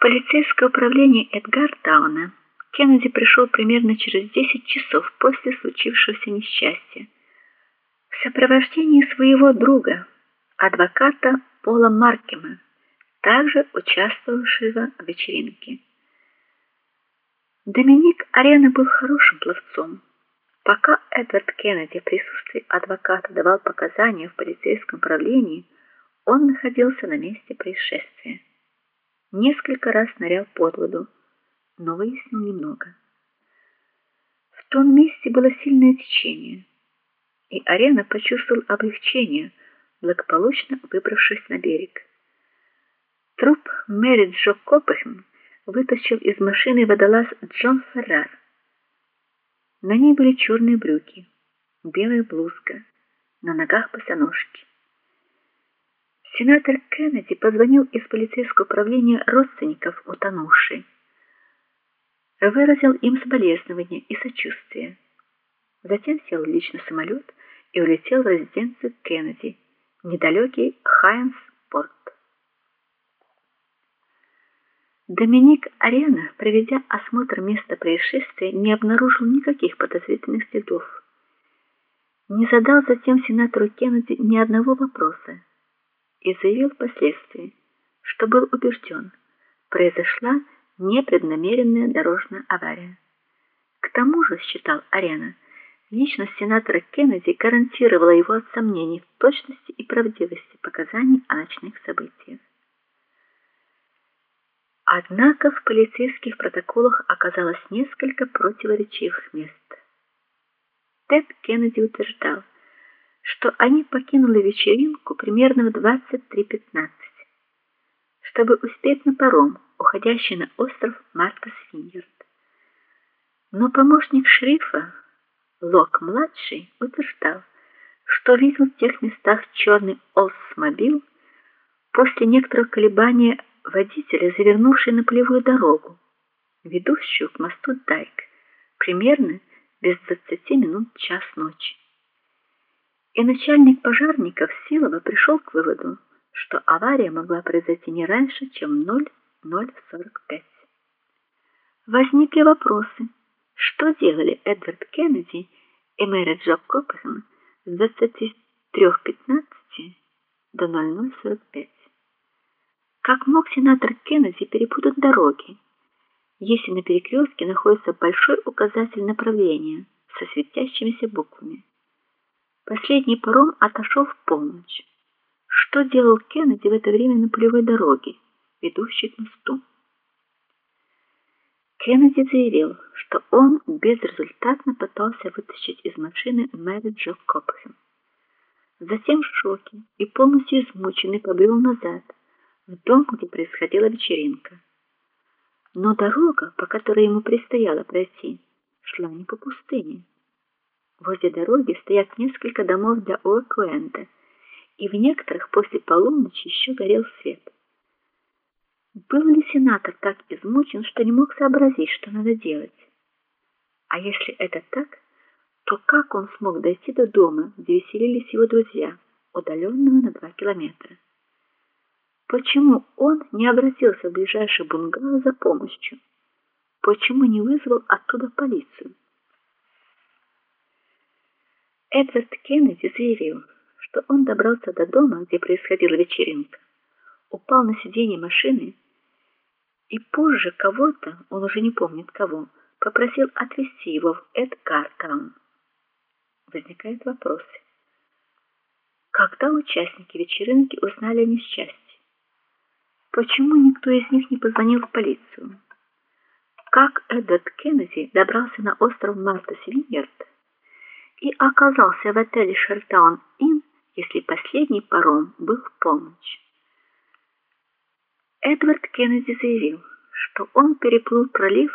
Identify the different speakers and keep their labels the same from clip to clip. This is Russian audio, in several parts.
Speaker 1: полицейское управление Эдгартауна Кеннеди пришел примерно через 10 часов после случившегося несчастья в сопровождении своего друга, адвоката Пола Маркема, также участвовавшего в вечеринке. Доминик Арена был хорошим пловцом. Пока Эдвард Кеннеди в присутствии адвоката давал показания в полицейском управлении, он находился на месте происшествия. Несколько раз нырял под воду, но выяснил немного. В том месте было сильное течение, и Арена почувствовал облегчение, благополучно выбравшись на берег. Труп Мэри Джо Коппехн вытащил из машины водолаз Джон Феррар. На ней были черные брюки, белая блузка, на ногах босоножки. Сенатор Кеннеди позвонил из полицейского управления родственников утонувшей. Выразил им соболезнования и сочувствие. Затем сел в личный самолет и улетел в резиденцию Кеннеди, недалекий Хайнс-порт. Доминик Арена, проведя осмотр места происшествия, не обнаружил никаких подозрительных следов. Не задал затем сенатору Кеннеди ни одного вопроса и заявил впоследствии, что был убежден, произошла непреднамеренная дорожная авария. К тому же, считал Арена, личность сенатора Кеннеди гарантировала его от сомнений в точности и правдивости показаний о ночных событиях. Однако в полицейских протоколах оказалось несколько противоречивых мест. Тед Кеннеди утверждал, что они покинули вечеринку примерно в 23:15, чтобы успеть на паром, уходящий на остров Маркас Виньерд. Но помощник шерифа Лок младший утверждал, что видел в тех местах черный Олдсмобил после некоторого колебания водителя, завернувший на полевую дорогу, ведущую к мосту Дайк, примерно без 20 минут час ночи. И начальник пожарников Силова пришел к выводу, что авария могла произойти не раньше, чем 00:45. Возникли вопросы: что делали Эдвард Кеннеди и Мэри Джо Коппингем с 23:15 до 00:45? Как мог сенатор Кеннеди перепутать дороги, если на перекрестке находится большой указатель направления со светящимися буквами? Последний паром отошел в полночь. Что делал Кеннеди в это время на полевой дороге, ведущей к мосту? Кеннеди заявил, что он безрезультатно пытался вытащить из машины Мэри Джо Копхем. Затем в шоке и полностью измученный побрел назад, в дом, где происходила вечеринка. Но дорога, по которой ему предстояло пройти, шла не по пустыне. Возле дороги стоят несколько домов для О'Куэнта, и в некоторых после полуночи еще горел свет. Был ли сенатор так измучен, что не мог сообразить, что надо делать? А если это так, то как он смог дойти до дома, где веселились его друзья, удаленного на два километра? Почему он не обратился в ближайший бунгало за помощью? Почему не вызвал оттуда полицию? Эдвард Кеннеди заявил, что он добрался до дома, где происходила вечеринка, упал на сиденье машины и позже кого-то, он уже не помнит кого, попросил отвезти его в Эдгартаун. Возникает вопрос: когда участники вечеринки узнали о несчастье? Почему никто из них не позвонил в полицию? Как Эдвард Кеннеди добрался на остров Марта-Виньерд? И оказался в отеле Шертаун Inn, если последний паром был в полночь. Эдвард Кеннеди заявил, что он переплыл пролив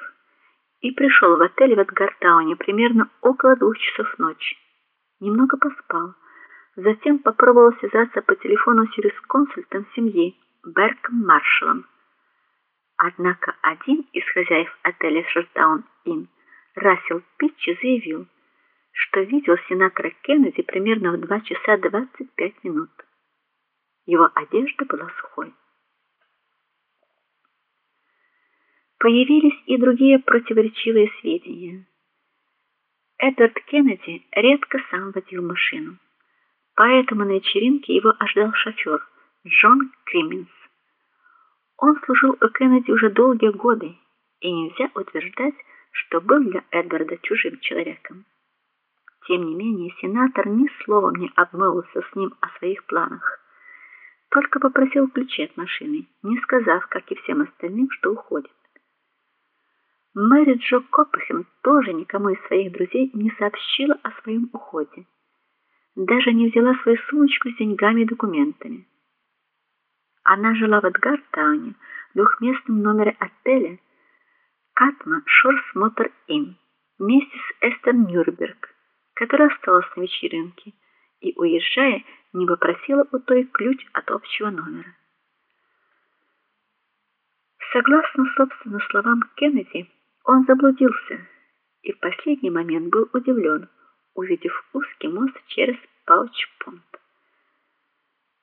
Speaker 1: и пришел в отель в Эдгартауне примерно около двух часов ночи. Немного поспал, затем попробовал связаться по телефону с юрисконсультом семьи Берком Маршалом. Однако один из хозяев отеля Шертаун Inn, Рассел Питчи, заявил, что видел сенатора Кеннеди примерно в 2 часа 25 минут. Его одежда была сухой. Появились и другие противоречивые сведения. Эдвард Кеннеди редко сам водил машину. Поэтому на вечеринке его ожидал шофер Джон Криминс. Он служил у Кеннеди уже долгие годы, и нельзя утверждать, что был для Эдварда чужим человеком. Тем не менее, сенатор ни словом не обмолвился с ним о своих планах. Только попросил ключи от машины, не сказав, как и всем остальным, что уходит. Мэри Джо Коппахем тоже никому из своих друзей не сообщила о своем уходе. Даже не взяла свою сумочку с деньгами и документами. Она жила в Эдгартауне, в двухместном номере отеля Катма Шорс Мотор Inn вместе с Эстер Нюрнберг, которая осталась на вечеринке и уезжая, не попросила у той ключ от общего номера. Согласно собственным словам Кеннеди, он заблудился и в последний момент был удивлен, увидев узкий мост через Пауч-Понт.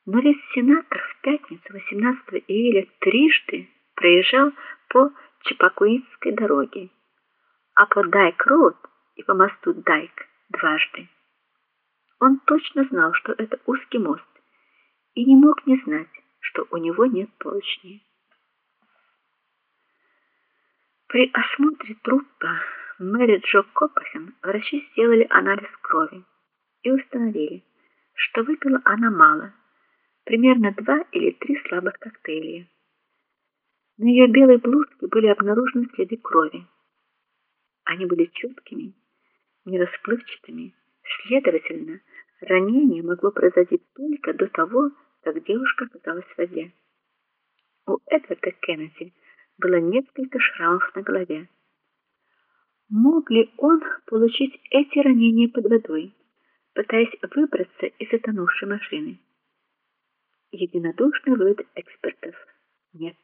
Speaker 1: Но ведь сенатор в пятницу 18 июля трижды проезжал по Чепакуитской дороге, а по Дайк-роуд и по мосту Дайк дважды. Он точно знал, что это узкий мост, и не мог не знать, что у него нет поручней. При осмотре трупа Мэри Джо Копахен врачи сделали анализ крови и установили, что выпила она мало, примерно два или три слабых коктейля. На ее белой блузке были обнаружены следы крови. Они были четкими, не расплывчатыми. Следовательно, ранение могло произойти только до того, как девушка оказалась в воде. У Эдварда Кеннеди было несколько шрамов на голове. Мог ли он получить эти ранения под водой, пытаясь выбраться из затонувшей машины? Единодушный вывод экспертов нет.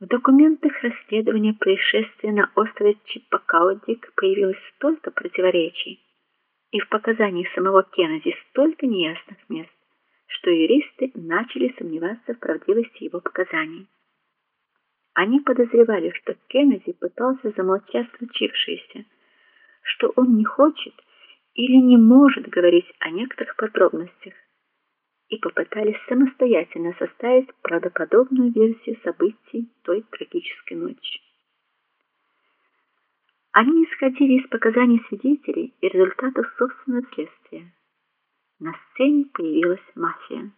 Speaker 1: В документах расследования происшествия на острове Чиппакаудик появилось столько противоречий, и в показаниях самого Кеннеди столько неясных мест, что юристы начали сомневаться в правдивости его показаний. Они подозревали, что Кеннеди пытался замолчать случившееся, что он не хочет или не может говорить о некоторых подробностях, и попытались самостоятельно составить правдоподобную версию событий той трагической ночи. Они исходили из показаний свидетелей и результатов собственного следствия. На сцене появилась мафия.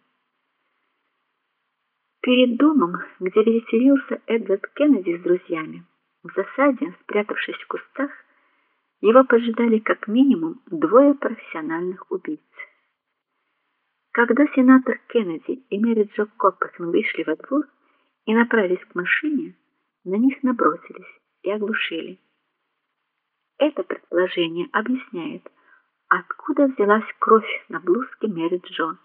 Speaker 1: Перед домом, где веселился Эдвард Кеннеди с друзьями, в засаде, спрятавшись в кустах, его поджидали как минимум двое профессиональных убийц. Когда сенатор Кеннеди и Мэри Джо Копперсон вышли во двор и направились к машине, на них набросились и оглушили. Это предположение объясняет, откуда взялась кровь на блузке Мэри Джо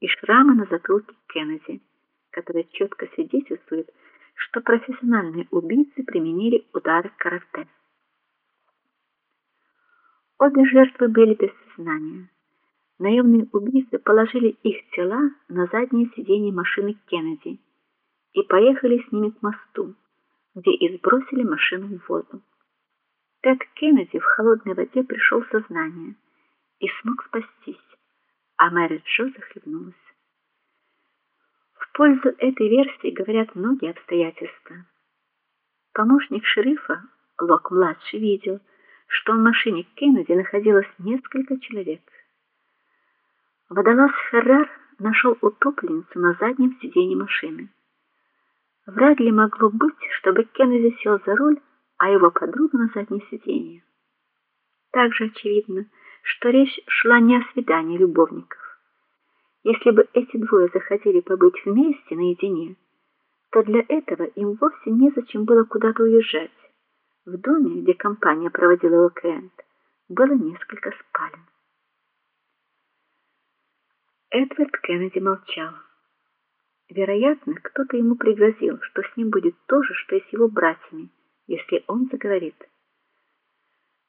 Speaker 1: и шрамы на затылке Кеннеди которая четко свидетельствует, что профессиональные убийцы применили удары карате. Обе жертвы были без сознания. Наемные убийцы положили их тела на заднее сиденье машины Кеннеди и поехали с ними к мосту, где и сбросили машину в воду. Тед Кеннеди в холодной воде пришел в сознание и смог спастись, а Мэри Джо захлебнулась пользу этой версии говорят многие обстоятельства. Помощник шерифа Лок младший видел, что в машине Кеннеди находилось несколько человек. Водолаз Феррар нашел утопленницу на заднем сиденье машины. Вряд ли могло быть, чтобы Кеннеди сел за руль, а его подруга на заднее сиденье. Также очевидно, что речь шла не о свидании любовников. Если бы эти двое захотели побыть вместе наедине, то для этого им вовсе незачем было куда-то уезжать. В доме, где компания проводила уикенд, было несколько спален. Эдвард Кеннеди молчал. Вероятно, кто-то ему пригрозил, что с ним будет то же, что и с его братьями, если он заговорит.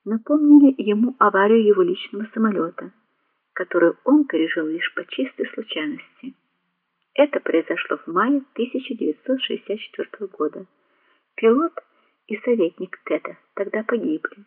Speaker 1: Напомнили ему аварию его личного самолета которую он пережил лишь по чистой случайности. Это произошло в мае 1964 года, Пилот и советник Теда тогда погибли.